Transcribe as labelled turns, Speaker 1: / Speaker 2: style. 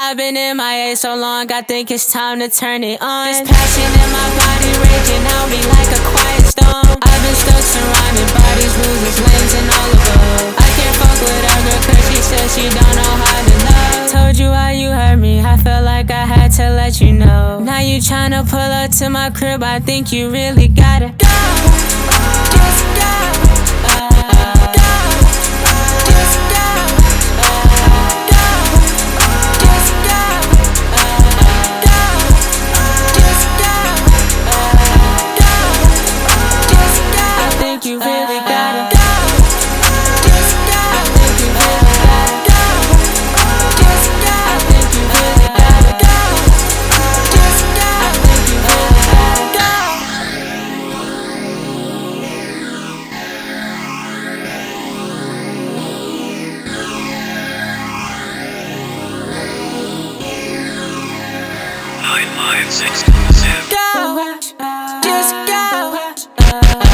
Speaker 1: I've been in my A so long, I think it's time to turn it on. This passion in my body raging out me like a quiet storm. I've been stuck surrounded by these losers, lanes and all above. I can't fuck with her girl cause she says she don't know how to love. Told you why you hurt me, I felt like I had to let you know. Now you tryna pull up to my crib, I think you really gotta go. Go, just go.